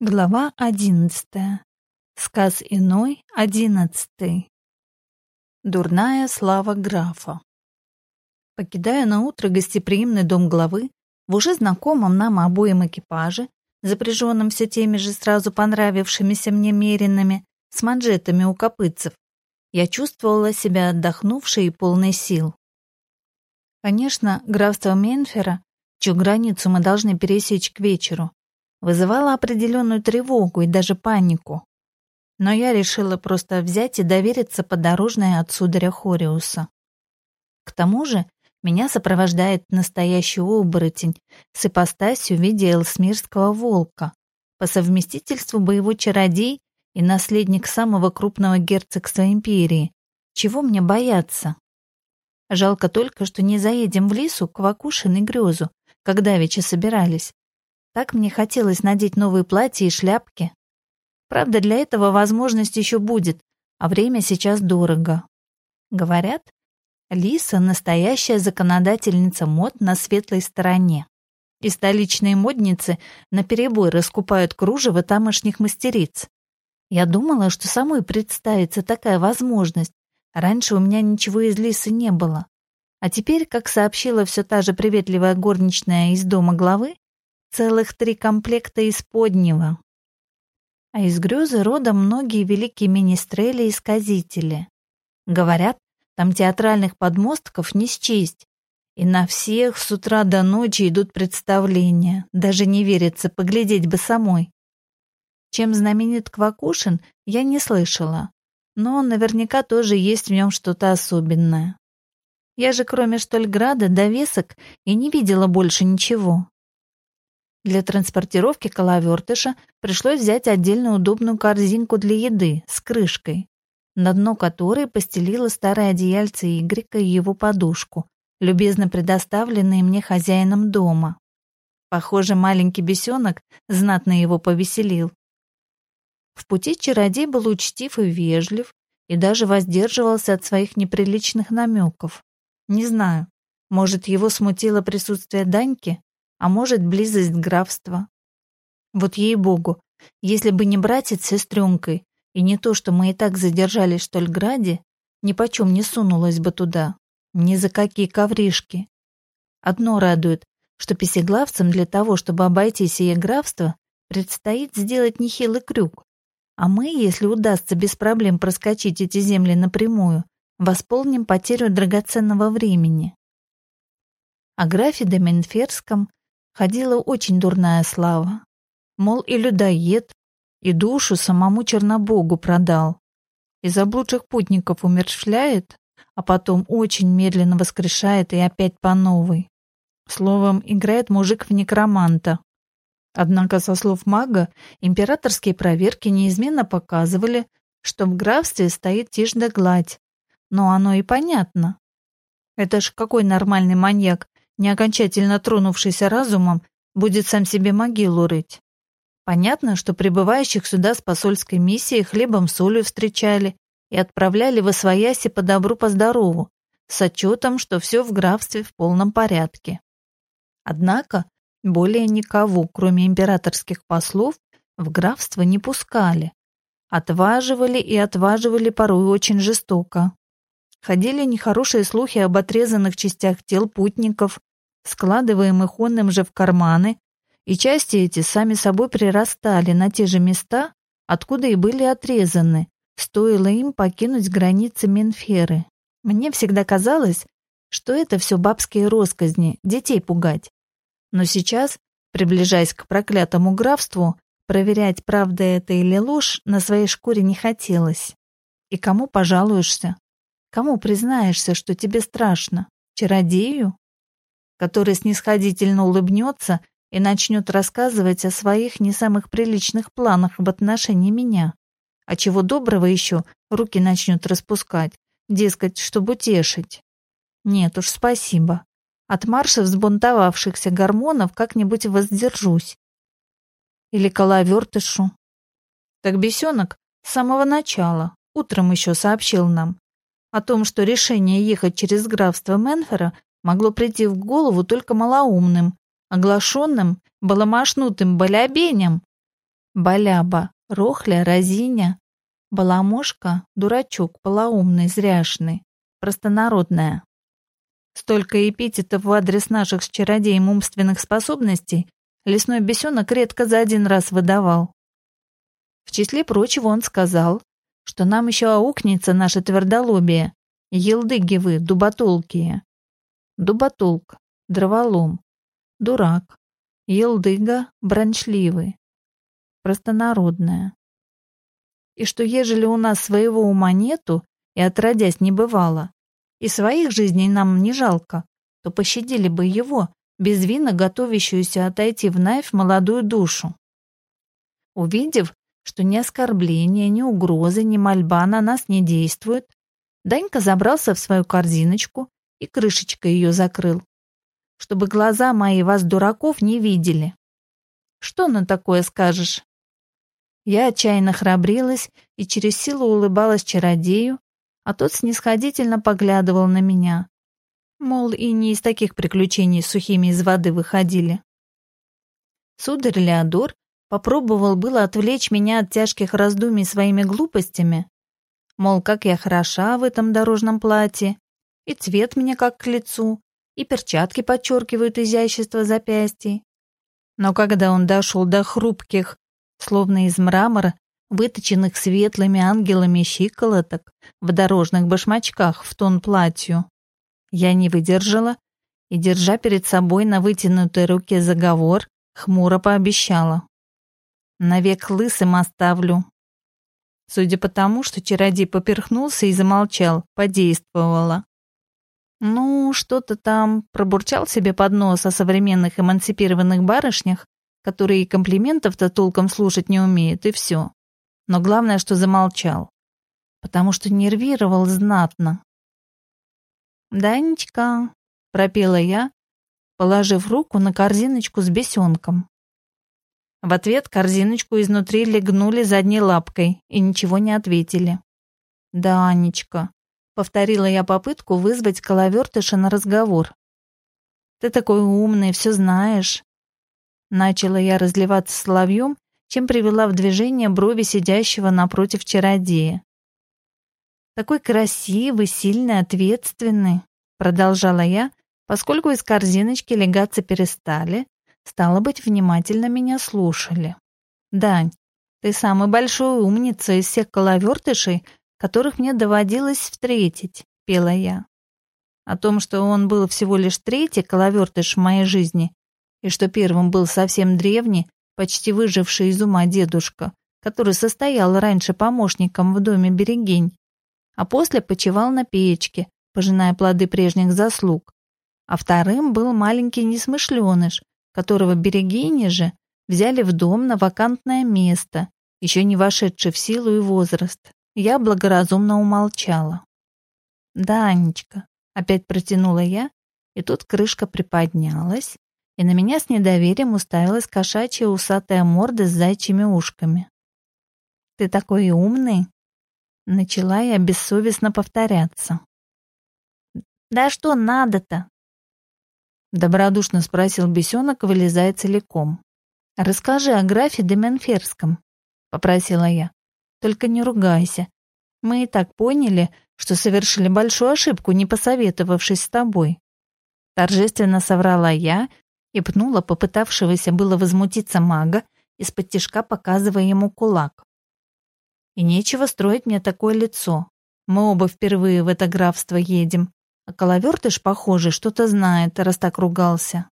Глава одиннадцатая. Сказ иной, одиннадцатый. Дурная слава графа. Покидая на утро гостеприимный дом главы, в уже знакомом нам обоим экипаже, запряженном все теми же сразу понравившимися мне меренными, с манжетами у копытцев, я чувствовала себя отдохнувшей и полной сил. Конечно, графство Менфера, чью границу мы должны пересечь к вечеру, вызывала определенную тревогу и даже панику. Но я решила просто взять и довериться подорожной от сударя Хориуса. К тому же меня сопровождает настоящий оборотень с ипостасью в виде элсмирского волка, по совместительству боевой чародей и наследник самого крупного герцогства империи. Чего мне бояться? Жалко только, что не заедем в лесу к Вакушин и Грёзу, когда вече собирались. Так мне хотелось надеть новые платья и шляпки. Правда, для этого возможность еще будет, а время сейчас дорого. Говорят, Лиса — настоящая законодательница мод на светлой стороне. И столичные модницы наперебой раскупают кружево тамошних мастериц. Я думала, что самой представится такая возможность. Раньше у меня ничего из Лисы не было. А теперь, как сообщила все та же приветливая горничная из дома главы, Целых три комплекта из поднего. А из грезы рода многие великие министрели и сказители. Говорят, там театральных подмостков не счесть. И на всех с утра до ночи идут представления. Даже не верится, поглядеть бы самой. Чем знаменит Квакушин, я не слышала. Но наверняка тоже есть в нем что-то особенное. Я же кроме Штольграда довесок и не видела больше ничего. Для транспортировки коловертыша пришлось взять отдельно удобную корзинку для еды с крышкой, на дно которой постелила старое одеяльце Игрика и его подушку, любезно предоставленные мне хозяином дома. Похоже, маленький бесенок знатно его повеселил. В пути чародей был учтив и вежлив, и даже воздерживался от своих неприличных намеков. Не знаю, может, его смутило присутствие Даньки? А может, близость графства. Вот ей-богу, если бы не братец с сестренкой, и не то, что мы и так задержались в Штольграде, ни почем не сунулась бы туда, ни за какие ковришки. Одно радует, что песеглавцам для того, чтобы обойти сие графство, предстоит сделать нехилый крюк. А мы, если удастся без проблем проскочить эти земли напрямую, восполним потерю драгоценного времени. О графе Доменферском ходила очень дурная слава. Мол, и людоед, и душу самому Чернобогу продал. И заблудших путников умерщвляет, а потом очень медленно воскрешает и опять по новой. Словом, играет мужик в некроманта. Однако, со слов мага, императорские проверки неизменно показывали, что в графстве стоит тишь да гладь. Но оно и понятно. Это ж какой нормальный маньяк не окончательно тронувшийся разумом, будет сам себе могилу рыть. Понятно, что прибывающих сюда с посольской миссией хлебом солью встречали и отправляли в освояси по добру по здорову, с отчетом, что все в графстве в полном порядке. Однако более никого, кроме императорских послов, в графство не пускали. Отваживали и отваживали порой очень жестоко. Ходили нехорошие слухи об отрезанных частях тел путников, складываемых онным же в карманы, и части эти сами собой прирастали на те же места, откуда и были отрезаны, стоило им покинуть границы Менферы. Мне всегда казалось, что это все бабские росказни, детей пугать. Но сейчас, приближаясь к проклятому графству, проверять, правда это или ложь, на своей шкуре не хотелось. И кому пожалуешься? Кому признаешься, что тебе страшно? Чародею? Который снисходительно улыбнется и начнет рассказывать о своих не самых приличных планах в отношении меня. А чего доброго еще руки начнет распускать, дескать, чтобы утешить. Нет уж, спасибо. От марша взбунтовавшихся гормонов как-нибудь воздержусь. Или коловертышу. Так бесенок с самого начала, утром еще сообщил нам, о том, что решение ехать через графство Менфера могло прийти в голову только малоумным, оглашенным, баламашнутым балябенем. Баляба, рохля, разиня, баламошка, дурачок, полоумный, зряшный, простонародная. Столько эпитетов в адрес наших с чародеем умственных способностей лесной бесенок редко за один раз выдавал. В числе прочего он сказал, что нам еще аукнется наше твердолобие, елдыги вы, дуботолкие. Дуботолк, дроволом, дурак, елдыга, брончливый, простонародная. И что ежели у нас своего ума нету, и отродясь не бывало, и своих жизней нам не жалко, то пощадили бы его, безвинно готовящуюся отойти в Найф молодую душу. Увидев, что ни оскорбления, ни угрозы, ни мольба на нас не действуют, Данька забрался в свою корзиночку и крышечкой ее закрыл, чтобы глаза мои вас, дураков, не видели. Что на такое скажешь? Я отчаянно храбрилась и через силу улыбалась чародею, а тот снисходительно поглядывал на меня. Мол, и не из таких приключений сухими из воды выходили. Сударь Леодор попробовал было отвлечь меня от тяжких раздумий своими глупостями. Мол, как я хороша в этом дорожном платье, и цвет мне как к лицу, и перчатки подчеркивают изящество запястий. Но когда он дошел до хрупких, словно из мрамора, выточенных светлыми ангелами щиколоток в дорожных башмачках в тон платью. Я не выдержала и, держа перед собой на вытянутой руке заговор, хмуро пообещала. Навек лысым оставлю. Судя по тому, что чародей поперхнулся и замолчал, подействовала. Ну, что-то там пробурчал себе под нос о современных эмансипированных барышнях, которые комплиментов-то толком слушать не умеют, и все. Но главное, что замолчал. Потому что нервировал знатно. «Данечка», — пропела я, положив руку на корзиночку с бесенком. В ответ корзиночку изнутри легнули задней лапкой и ничего не ответили. «Данечка», — повторила я попытку вызвать коловертыша на разговор. «Ты такой умный, все знаешь». Начала я разливаться соловьем, чем привела в движение брови сидящего напротив чародея. «Такой красивый, сильный, ответственный», — продолжала я, поскольку из корзиночки легаться перестали, стало быть, внимательно меня слушали. «Дань, ты самый большой умница из всех коловертышей, которых мне доводилось встретить», — пела я. О том, что он был всего лишь третий коловертыш в моей жизни, и что первым был совсем древний, почти выживший из ума дедушка, который состоял раньше помощником в доме Берегинь, а после почевал на печке, пожиная плоды прежних заслуг. А вторым был маленький несмышленыш, которого Берегини же взяли в дом на вакантное место, еще не вошедший в силу и возраст. Я благоразумно умолчала. «Да, Анечка», — опять протянула я, и тут крышка приподнялась, и на меня с недоверием уставилась кошачья усатая морда с зайчими ушками. «Ты такой умный!» Начала я бессовестно повторяться. «Да что надо-то?» Добродушно спросил бесенок, вылезая целиком. «Расскажи о графе Деменферском», — попросила я. «Только не ругайся. Мы и так поняли, что совершили большую ошибку, не посоветовавшись с тобой». Торжественно соврала я и пнула попытавшегося было возмутиться мага, из-под тишка показывая ему кулак. И нечего строить мне такое лицо. Мы оба впервые в это графство едем, а коловертыш, похоже, что-то знает, раз так ругался.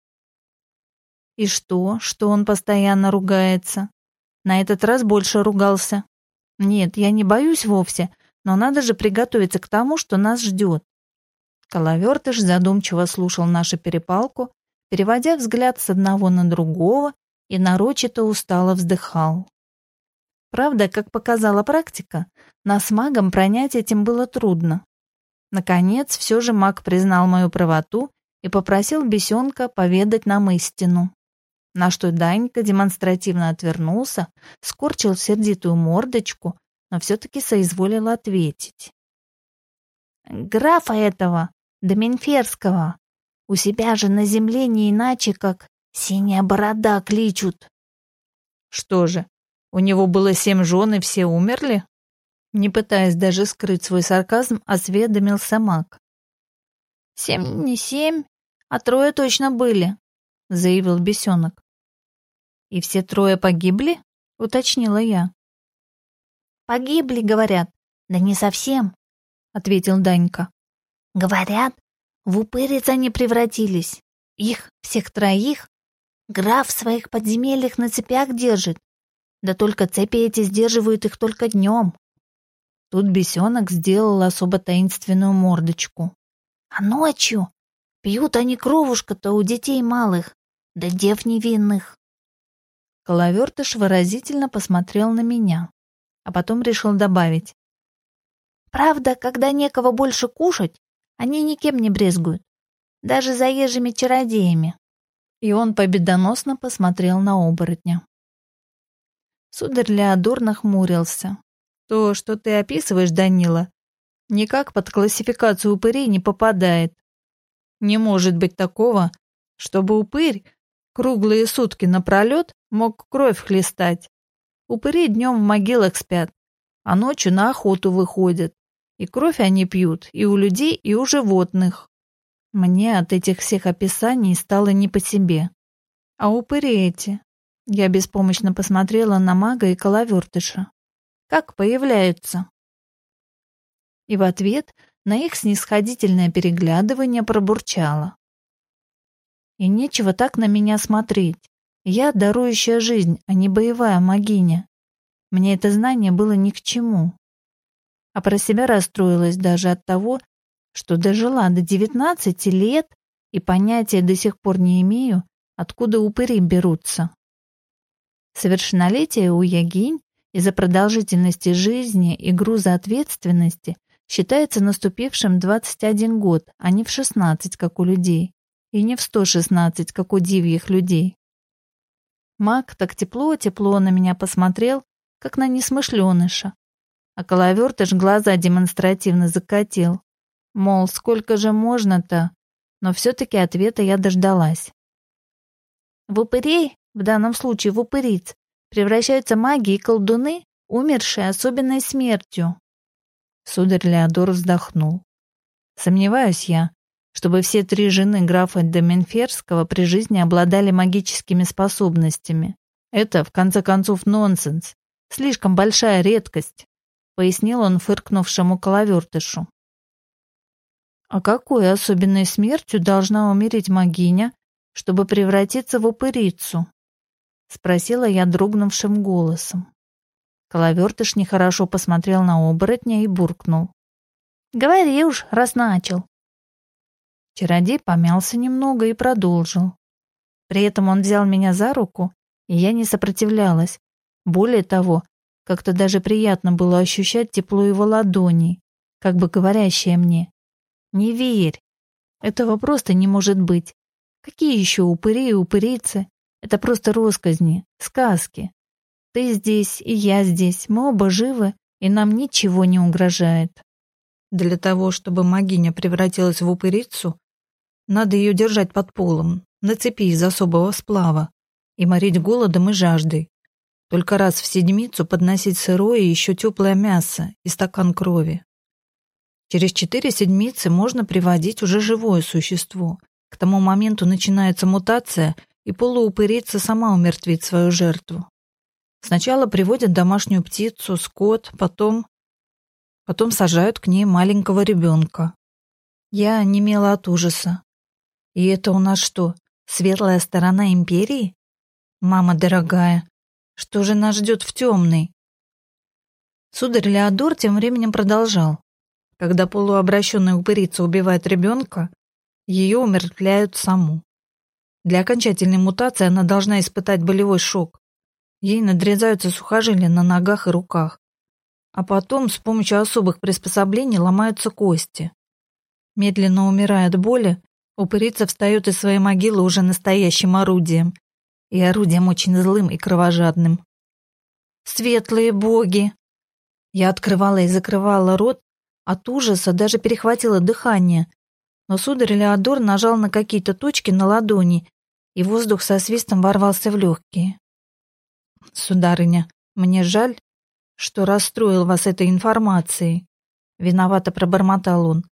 И что, что он постоянно ругается? На этот раз больше ругался. Нет, я не боюсь вовсе, но надо же приготовиться к тому, что нас ждет. Коловертыш задумчиво слушал нашу перепалку, переводя взгляд с одного на другого и нарочито устало вздыхал. Правда, как показала практика, нас магом пронять этим было трудно. Наконец, все же маг признал мою правоту и попросил бесенка поведать нам истину. На что Данька демонстративно отвернулся, скорчил сердитую мордочку, но все-таки соизволил ответить. «Графа этого, Доменферского, у себя же на земле не иначе, как синяя борода кличут. Что же, У него было семь жен, и все умерли? Не пытаясь даже скрыть свой сарказм, осведомился маг. «Семь не семь, а трое точно были», — заявил бесенок. «И все трое погибли?» — уточнила я. «Погибли, говорят. Да не совсем», — ответил Данька. «Говорят, в упырец они превратились. Их, всех троих, граф в своих подземельях на цепях держит. Да только цепи эти сдерживают их только днем. Тут бесенок сделал особо таинственную мордочку. А ночью пьют они кровушка-то у детей малых, да дев невинных. Коловертыш выразительно посмотрел на меня, а потом решил добавить. Правда, когда некого больше кушать, они никем не брезгуют, даже заезжими чародеями. И он победоносно посмотрел на оборотня. Сударь Леодор нахмурился. То, что ты описываешь, Данила, никак под классификацию упырей не попадает. Не может быть такого, чтобы упырь круглые сутки напролет мог кровь хлестать. Упыри днем в могилах спят, а ночью на охоту выходят. И кровь они пьют и у людей, и у животных. Мне от этих всех описаний стало не по себе. А упыри эти, я беспомощно посмотрела на мага и коловертыша. Как появляются? И в ответ на их снисходительное переглядывание пробурчала. И нечего так на меня смотреть. Я дарующая жизнь, а не боевая магиня. Мне это знание было ни к чему. А про себя расстроилась даже от того, что дожила до девятнадцати лет и понятия до сих пор не имею, откуда упыри берутся. Совершеннолетие у Ягинь из-за продолжительности жизни и груза ответственности считается наступившим 21 год, а не в 16, как у людей, и не в 116, как у дивьих людей. Маг так тепло-тепло на меня посмотрел, как на несмышленыша, а коловертыш глаза демонстративно закатил. Мол, сколько же можно-то? Но все-таки ответа я дождалась. В упырей в данном случае в упыриц, превращаются маги и колдуны, умершие особенной смертью. Сударь Леодор вздохнул. Сомневаюсь я, чтобы все три жены графа Деменферского при жизни обладали магическими способностями. Это, в конце концов, нонсенс. Слишком большая редкость, пояснил он фыркнувшему коловертышу. А какой особенной смертью должна умереть магиня, чтобы превратиться в упырицу? — спросила я дрогнувшим голосом. Коловертыш нехорошо посмотрел на оборотня и буркнул. «Говори уж, раз начал». Чародей помялся немного и продолжил. При этом он взял меня за руку, и я не сопротивлялась. Более того, как-то даже приятно было ощущать тепло его ладоней, как бы говорящее мне. «Не верь. Этого просто не может быть. Какие еще упыри и упырицы? Это просто росказни, сказки. Ты здесь, и я здесь, мы оба живы, и нам ничего не угрожает. Для того, чтобы магиня превратилась в упырицу, надо ее держать под полом, на цепи из особого сплава, и морить голодом и жаждой. Только раз в седмицу подносить сырое и еще теплое мясо и стакан крови. Через четыре седмицы можно приводить уже живое существо. К тому моменту начинается мутация, и полуупырица сама умертвит свою жертву. Сначала приводят домашнюю птицу, скот, потом... Потом сажают к ней маленького ребенка. Я немела от ужаса. И это у нас что, светлая сторона империи? Мама дорогая, что же нас ждет в темной? Сударь Леодор тем временем продолжал. Когда полуобращенная упырица убивает ребенка, ее умертвляют саму. Для окончательной мутации она должна испытать болевой шок. Ей надрезаются сухожилия на ногах и руках. А потом с помощью особых приспособлений ломаются кости. Медленно умирая от боли, упырица встает из своей могилы уже настоящим орудием. И орудием очень злым и кровожадным. «Светлые боги!» Я открывала и закрывала рот, от ужаса даже перехватило дыхание. Но сударь Леодор нажал на какие-то точки на ладони, и воздух со свистом ворвался в легкие. «Сударыня, Мне жаль, что расстроил вас этой информацией. Виновато пробормотал он.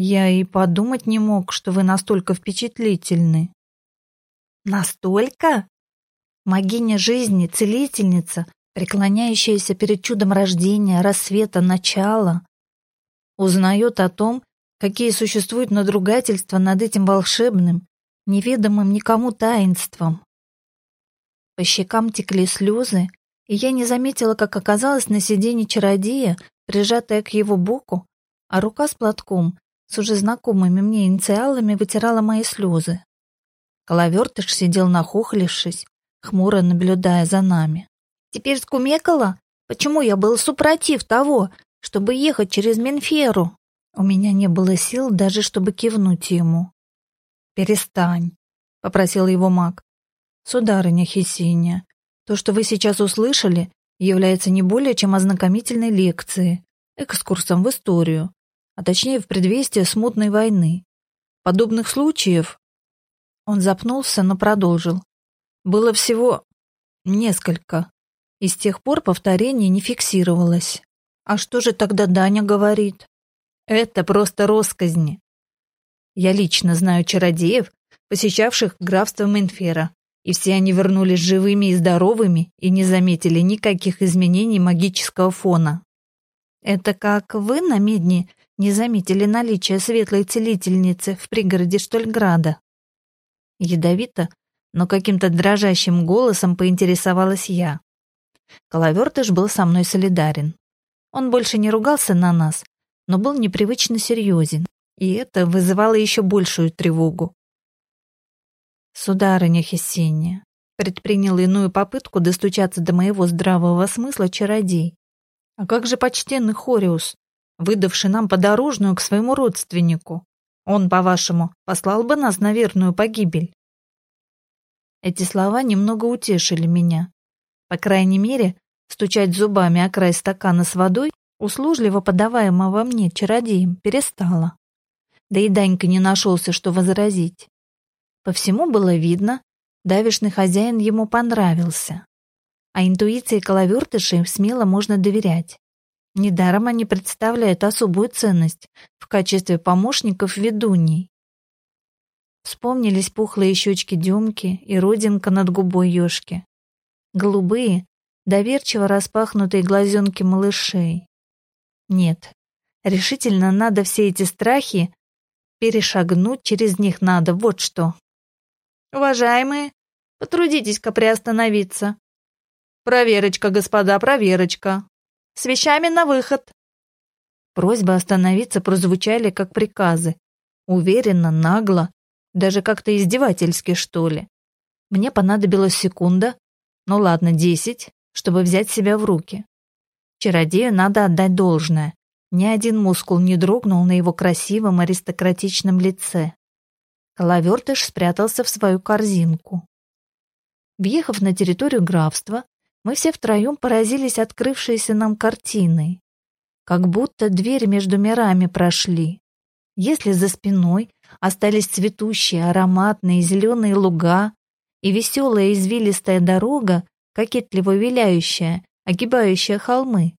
Я и подумать не мог, что вы настолько впечатлительны. Настолько? Магиня жизни, целительница, преклоняющаяся перед чудом рождения, рассвета, начала, узнает о том, какие существуют надругательства над этим волшебным, неведомым никому таинством. По щекам текли слезы, и я не заметила, как оказалась на сиденье чародея, прижатая к его боку, а рука с платком, с уже знакомыми мне инициалами, вытирала мои слезы. Коловертыш сидел нахохлившись, хмуро наблюдая за нами. «Теперь скумекала? Почему я был супротив того, чтобы ехать через Менферу?» У меня не было сил даже, чтобы кивнуть ему. «Перестань», — попросил его маг. «Сударыня Хесиния, то, что вы сейчас услышали, является не более чем ознакомительной лекцией, экскурсом в историю, а точнее в предвестие смутной войны. Подобных случаев...» Он запнулся, но продолжил. «Было всего несколько, и с тех пор повторение не фиксировалось. А что же тогда Даня говорит?» Это просто росказни. Я лично знаю чародеев, посещавших графство Менфера, и все они вернулись живыми и здоровыми и не заметили никаких изменений магического фона. Это как вы на Медне не заметили наличие светлой целительницы в пригороде Штольграда? Ядовито, но каким-то дрожащим голосом поинтересовалась я. Коловертыш был со мной солидарен. Он больше не ругался на нас, но был непривычно серьезен, и это вызывало еще большую тревогу. Сударыня Хессения предпринял иную попытку достучаться до моего здравого смысла чародей. А как же почтенный Хориус, выдавший нам подорожную к своему родственнику? Он, по-вашему, послал бы нас на верную погибель? Эти слова немного утешили меня. По крайней мере, стучать зубами о край стакана с водой услужливо подаваемого мне чародеем, перестала. Да и Данька не нашелся, что возразить. По всему было видно, давишный хозяин ему понравился. А интуиции коловертышей смело можно доверять. Недаром они представляют особую ценность в качестве помощников ведуней. Вспомнились пухлые щечки Демки и родинка над губой Ёшки. Голубые, доверчиво распахнутые глазенки малышей. Нет, решительно надо все эти страхи перешагнуть, через них надо, вот что. Уважаемые, потрудитесь-ка приостановиться. Проверочка, господа, проверочка. С вещами на выход. Просьбы остановиться прозвучали как приказы. Уверенно, нагло, даже как-то издевательски, что ли. Мне понадобилась секунда, ну ладно, десять, чтобы взять себя в руки. Чародею надо отдать должное. Ни один мускул не дрогнул на его красивом аристократичном лице. Коловертыш спрятался в свою корзинку. Въехав на территорию графства, мы все втроем поразились открывшейся нам картиной. Как будто дверь между мирами прошли. Если за спиной остались цветущие, ароматные зеленые луга и веселая извилистая дорога, кокетливо виляющая, огибающая холмы,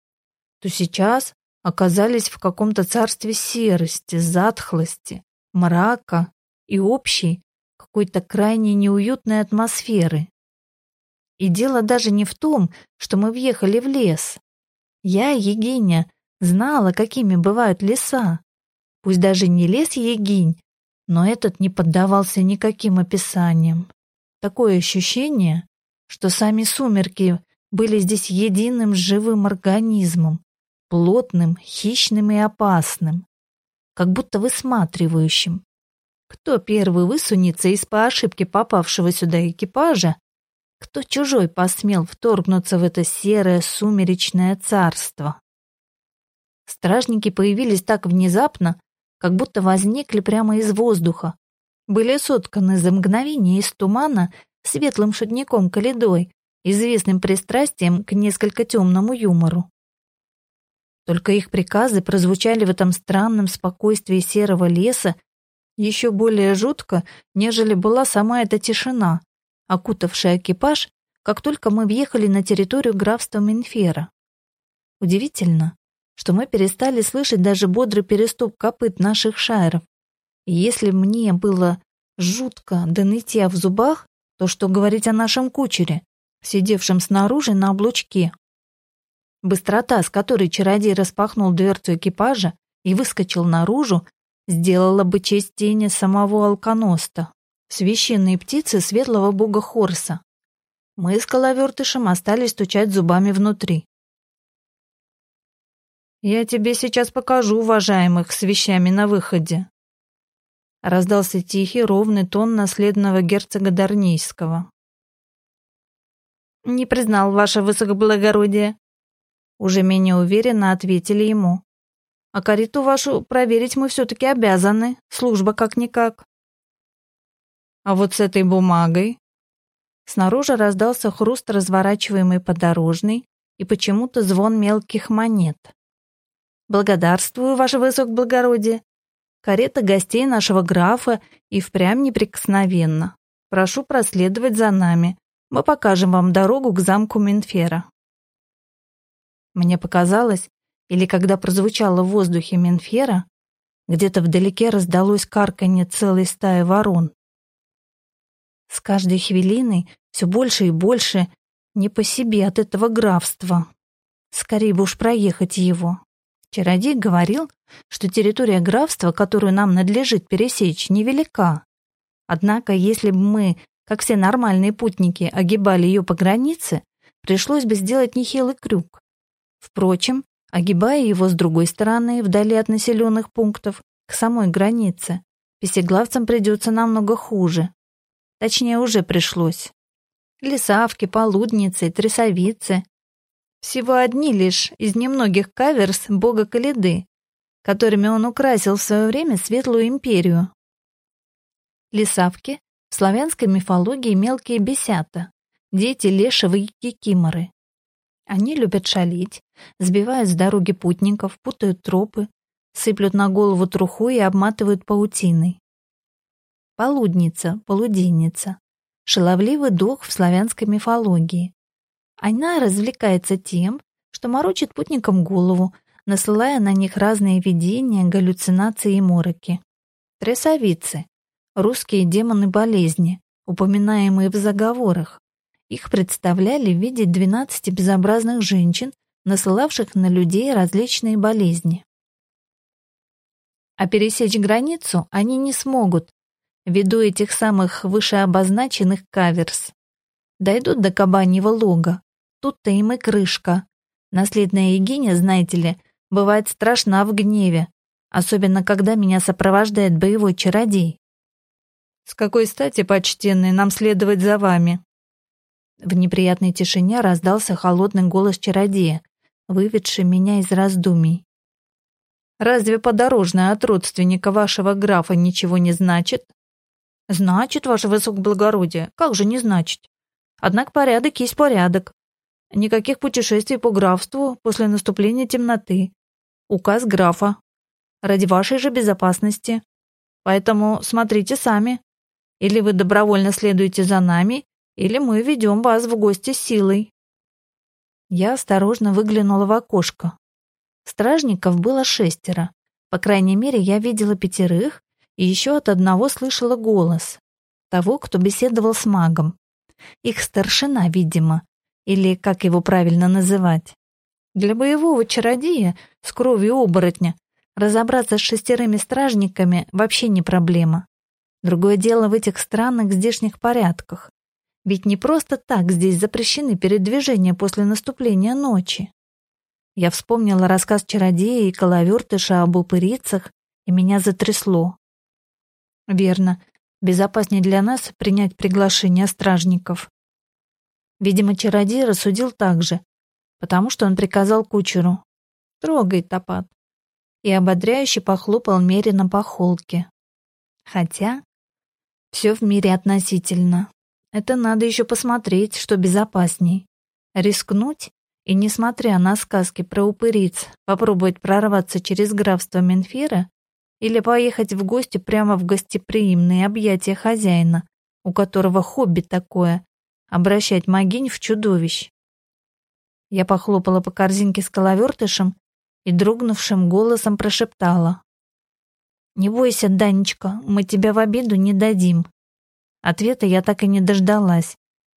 то сейчас оказались в каком-то царстве серости, затхлости, мрака и общей, какой-то крайне неуютной атмосферы. И дело даже не в том, что мы въехали в лес. Я, Егиня, знала, какими бывают леса. Пусть даже не лес Егинь, но этот не поддавался никаким описаниям. Такое ощущение, что сами сумерки были здесь единым живым организмом, плотным, хищным и опасным, как будто высматривающим. Кто первый высунется из по ошибке попавшего сюда экипажа, кто чужой посмел вторгнуться в это серое сумеречное царство. Стражники появились так внезапно, как будто возникли прямо из воздуха, были сотканы за мгновение из тумана светлым шутником Каледой, известным пристрастием к несколько темному юмору. Только их приказы прозвучали в этом странном спокойствии серого леса еще более жутко, нежели была сама эта тишина, окутавшая экипаж, как только мы въехали на территорию графства Минфера. Удивительно, что мы перестали слышать даже бодрый переступ копыт наших шайров. И если мне было жутко до нытья в зубах, то что говорить о нашем кучере, сидевшем снаружи на облучке. Быстрота, с которой чародей распахнул дверцу экипажа и выскочил наружу, сделала бы честь тени самого алконоста, священной птицы светлого бога Хорса. Мы с коловертышем остались стучать зубами внутри. «Я тебе сейчас покажу, уважаемых, с вещами на выходе», раздался тихий, ровный тон наследного герцога Дарнийского. «Не признал ваше высокоблагородие», уже менее уверенно ответили ему. «А карету вашу проверить мы все-таки обязаны, служба как-никак». «А вот с этой бумагой?» Снаружи раздался хруст разворачиваемый подорожный и почему-то звон мелких монет. «Благодарствую, ваше высокоблагородие. Карета гостей нашего графа и впрямь неприкосновенна. Прошу проследовать за нами. Мы покажем вам дорогу к замку Минфера». Мне показалось, или когда прозвучало в воздухе Минфера, где-то вдалеке раздалось карканье целой стаи ворон. С каждой хвилиной все больше и больше не по себе от этого графства. Скорее бы уж проехать его. Чародей говорил, что территория графства, которую нам надлежит пересечь, невелика. Однако, если бы мы, как все нормальные путники, огибали ее по границе, пришлось бы сделать нехилый крюк. Впрочем, огибая его с другой стороны, вдали от населенных пунктов, к самой границе, песеглавцам придется намного хуже. Точнее, уже пришлось. Лесавки, полудницы, трясовицы, всего одни лишь из немногих каверс бога Калиды, которыми он украсил в свое время Светлую Империю. Лисавки в славянской мифологии мелкие бесята, дети лешего и кикиморы. Они любят шалить, сбивают с дороги путников, путают тропы, сыплют на голову труху и обматывают паутиной. Полудница, полуденница. Шаловливый дух в славянской мифологии. Она развлекается тем, что морочит путникам голову, насылая на них разные видения, галлюцинации и мороки. Трясовицы — русские демоны болезни, упоминаемые в заговорах. Их представляли в виде 12 безобразных женщин, насылавших на людей различные болезни. А пересечь границу они не смогут, ввиду этих самых вышеобозначенных каверс. Дойдут до кабаньего лога, Тут-то им и крышка. Наследная Егиня, знаете ли, бывает страшна в гневе, особенно когда меня сопровождает боевой чародей. С какой стати, почтенный, нам следовать за вами? В неприятной тишине раздался холодный голос чародея, выведший меня из раздумий. Разве подорожное от родственника вашего графа ничего не значит? Значит, ваше высокоблагородие, как же не значит? Однако порядок есть порядок. Никаких путешествий по графству после наступления темноты. Указ графа. Ради вашей же безопасности. Поэтому смотрите сами. Или вы добровольно следуете за нами, или мы ведем вас в гости силой. Я осторожно выглянула в окошко. Стражников было шестеро. По крайней мере, я видела пятерых и еще от одного слышала голос. Того, кто беседовал с магом. Их старшина, видимо, или как его правильно называть. Для боевого чародея с кровью оборотня разобраться с шестерыми стражниками вообще не проблема. Другое дело в этих странных здешних порядках. Ведь не просто так здесь запрещены передвижения после наступления ночи. Я вспомнила рассказ чародея и коловертыша об упырицах, и меня затрясло. Верно, безопаснее для нас принять приглашение стражников. Видимо, чародей рассудил так же, потому что он приказал кучеру «Трогай, топат!» и ободряюще похлопал Мерина по холке. Хотя все в мире относительно. Это надо еще посмотреть, что безопасней. Рискнуть и, несмотря на сказки про упыриц, попробовать прорваться через графство Менфира или поехать в гости прямо в гостеприимные объятия хозяина, у которого хобби такое обращать могинь в чудовищ. Я похлопала по корзинке с коловертышем и дрогнувшим голосом прошептала. «Не бойся, Данечка, мы тебя в обиду не дадим». Ответа я так и не дождалась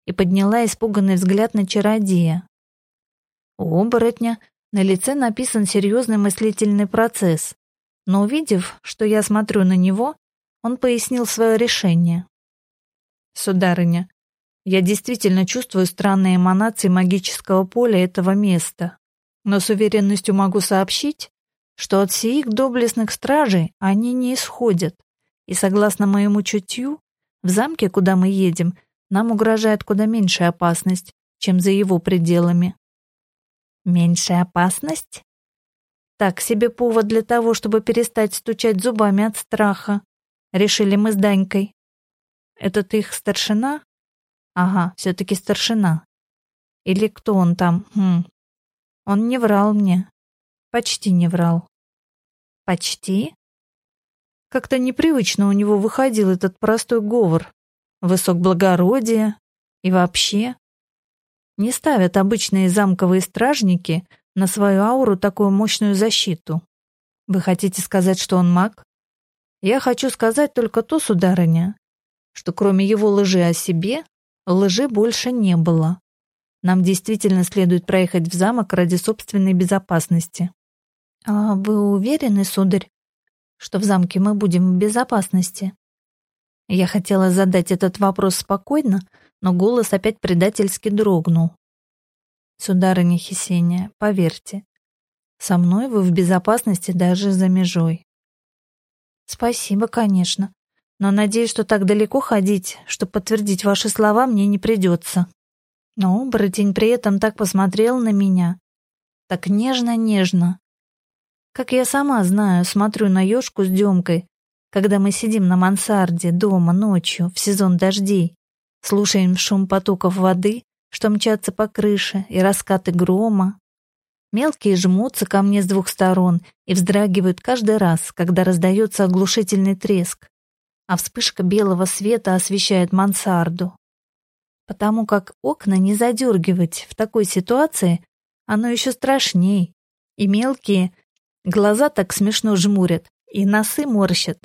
и подняла испуганный взгляд на чародея. У оборотня на лице написан серьезный мыслительный процесс, но увидев, что я смотрю на него, он пояснил свое решение. «Сударыня, я действительно чувствую странные эманации магического поля этого места, но с уверенностью могу сообщить, что от сих доблестных стражей они не исходят, и, согласно моему чутью, в замке, куда мы едем, нам угрожает куда меньшая опасность, чем за его пределами. Меньшая опасность? Так себе повод для того, чтобы перестать стучать зубами от страха. Решили мы с Данькой. Этот их старшина? Ага, все-таки старшина. Или кто он там? Хм. Он не врал мне. Почти не врал. Почти? Как-то непривычно у него выходил этот простой говор. Высок благородия. И вообще. Не ставят обычные замковые стражники на свою ауру такую мощную защиту. Вы хотите сказать, что он маг? Я хочу сказать только то, сударыня, что кроме его лжи о себе, лжи больше не было. Нам действительно следует проехать в замок ради собственной безопасности. А вы уверены, сударь, что в замке мы будем в безопасности? Я хотела задать этот вопрос спокойно, но голос опять предательски дрогнул. Сударыня Хесения, поверьте, со мной вы в безопасности даже за межой. Спасибо, конечно, но надеюсь, что так далеко ходить, чтобы подтвердить ваши слова, мне не придется. Но оборотень при этом так посмотрел на меня. Так нежно-нежно. Как я сама знаю, смотрю на ёшку с Дёмкой, когда мы сидим на мансарде дома ночью в сезон дождей, слушаем шум потоков воды, что мчатся по крыше, и раскаты грома. Мелкие жмутся ко мне с двух сторон и вздрагивают каждый раз, когда раздается оглушительный треск, а вспышка белого света освещает мансарду потому как окна не задергивать в такой ситуации, оно еще страшней. И мелкие глаза так смешно жмурят, и носы морщат,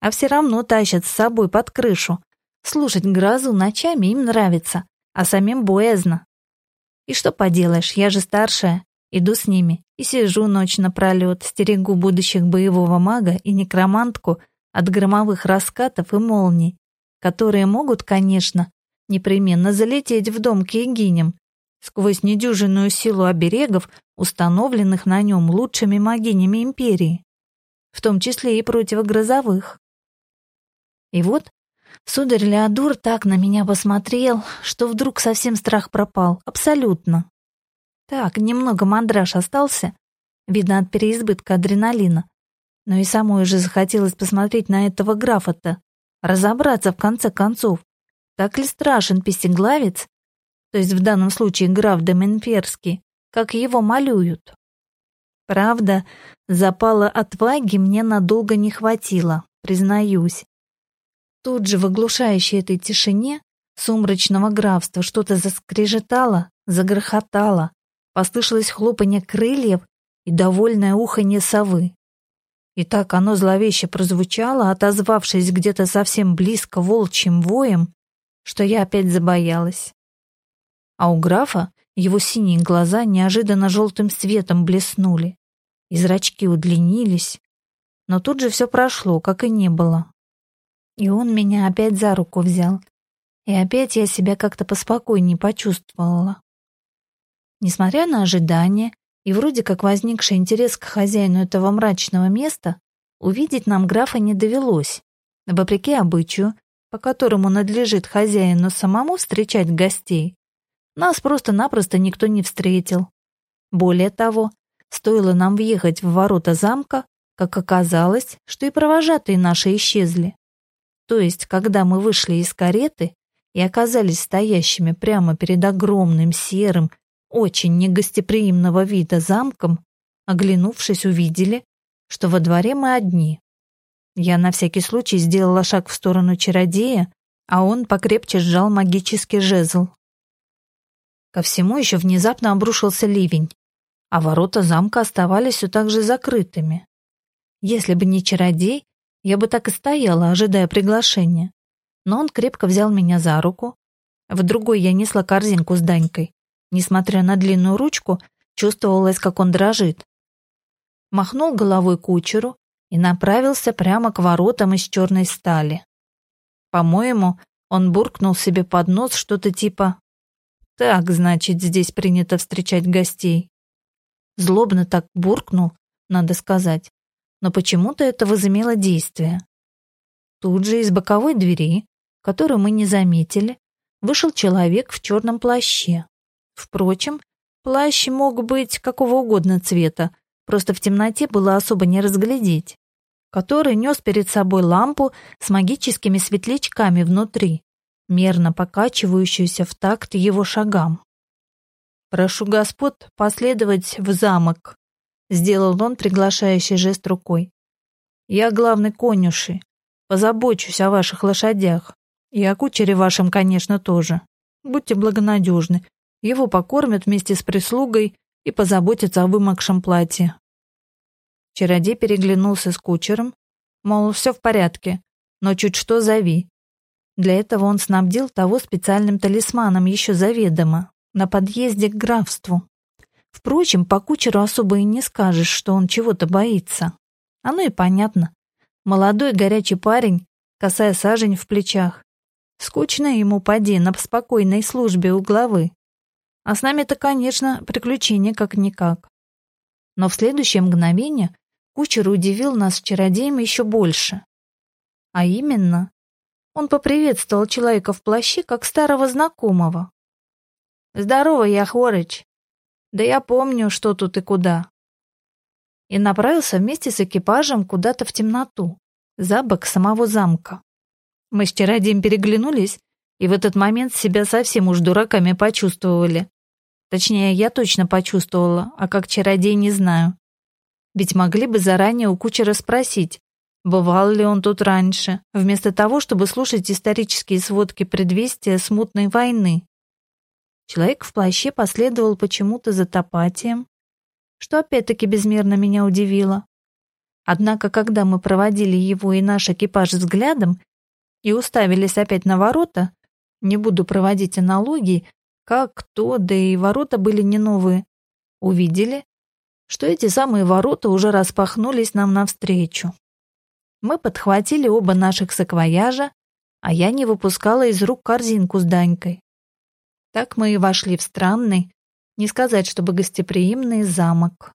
а все равно тащат с собой под крышу. Слушать грозу ночами им нравится, а самим боязно. И что поделаешь, я же старшая, иду с ними и сижу ночь напролет, стерегу будущих боевого мага и некромантку от громовых раскатов и молний, которые могут, конечно, непременно залететь в дом к Егиням, сквозь недюжинную силу оберегов, установленных на нем лучшими могинями империи, в том числе и противогрозовых. И вот сударь Леодур так на меня посмотрел, что вдруг совсем страх пропал, абсолютно. Так, немного мандраж остался, видно от переизбытка адреналина, но и самой уже захотелось посмотреть на этого графа-то, разобраться в конце концов, так ли страшен пестеглавец, то есть в данном случае граф Доменферский, как его малюют? Правда, запала отваги мне надолго не хватило, признаюсь. Тут же в оглушающей этой тишине сумрачного графства что-то заскрежетало, загрохотало, послышалось хлопанье крыльев и довольное уханье совы. И так оно зловеще прозвучало, отозвавшись где-то совсем близко волчьим воем, что я опять забоялась. А у графа его синие глаза неожиданно желтым светом блеснули, и зрачки удлинились, но тут же все прошло, как и не было. И он меня опять за руку взял, и опять я себя как-то поспокойнее почувствовала. Несмотря на ожидания и вроде как возникший интерес к хозяину этого мрачного места, увидеть нам графа не довелось. Вопреки обычаю, по которому надлежит хозяину самому встречать гостей, нас просто-напросто никто не встретил. Более того, стоило нам въехать в ворота замка, как оказалось, что и провожатые наши исчезли. То есть, когда мы вышли из кареты и оказались стоящими прямо перед огромным серым, очень негостеприимного вида замком, оглянувшись, увидели, что во дворе мы одни. Я на всякий случай сделала шаг в сторону чародея, а он покрепче сжал магический жезл, Ко всему еще внезапно обрушился ливень, а ворота замка оставались все так же закрытыми. Если бы не чародей, я бы так и стояла, ожидая приглашения. Но он крепко взял меня за руку. В другой я несла корзинку с Данькой. Несмотря на длинную ручку, чувствовалось, как он дрожит. Махнул головой кучеру и направился прямо к воротам из черной стали. По-моему, он буркнул себе под нос что-то типа «Так, значит, здесь принято встречать гостей». Злобно так буркнул, надо сказать, но почему-то это возымело действие. Тут же из боковой двери, которую мы не заметили, вышел человек в черном плаще. Впрочем, плащ мог быть какого угодно цвета, просто в темноте было особо не разглядеть который нес перед собой лампу с магическими светлячками внутри, мерно покачивающуюся в такт его шагам. «Прошу господ последовать в замок», — сделал он приглашающий жест рукой. «Я главный конюши, позабочусь о ваших лошадях, и о кучере вашем, конечно, тоже. Будьте благонадежны, его покормят вместе с прислугой и позаботятся о вымокшем платье. Чародей переглянулся с кучером, мол, все в порядке, но чуть что зови. Для этого он снабдил того специальным талисманом еще заведомо, на подъезде к графству. Впрочем, по кучеру особо и не скажешь, что он чего-то боится. Оно и понятно. Молодой горячий парень, косая сажень в плечах. Скучно ему поди на спокойной службе у главы. А с нами-то, конечно, приключение как-никак. Но в следующее мгновение Кучер удивил нас чародеем еще больше. А именно, он поприветствовал человека в плаще как старого знакомого. «Здорово, я Хворыч. Да я помню, что тут и куда». И направился вместе с экипажем куда-то в темноту, за бок самого замка. Мы с чародеем переглянулись и в этот момент себя совсем уж дураками почувствовали. Точнее, я точно почувствовала, а как чародей не знаю. Ведь могли бы заранее у кучера спросить, бывал ли он тут раньше, вместо того, чтобы слушать исторические сводки предвестия смутной войны. Человек в плаще последовал почему-то за топатием, что опять-таки безмерно меня удивило. Однако, когда мы проводили его и наш экипаж взглядом и уставились опять на ворота, не буду проводить аналогии, как, кто, да и ворота были не новые, увидели, что эти самые ворота уже распахнулись нам навстречу. Мы подхватили оба наших саквояжа, а я не выпускала из рук корзинку с Данькой. Так мы и вошли в странный, не сказать, чтобы гостеприимный замок.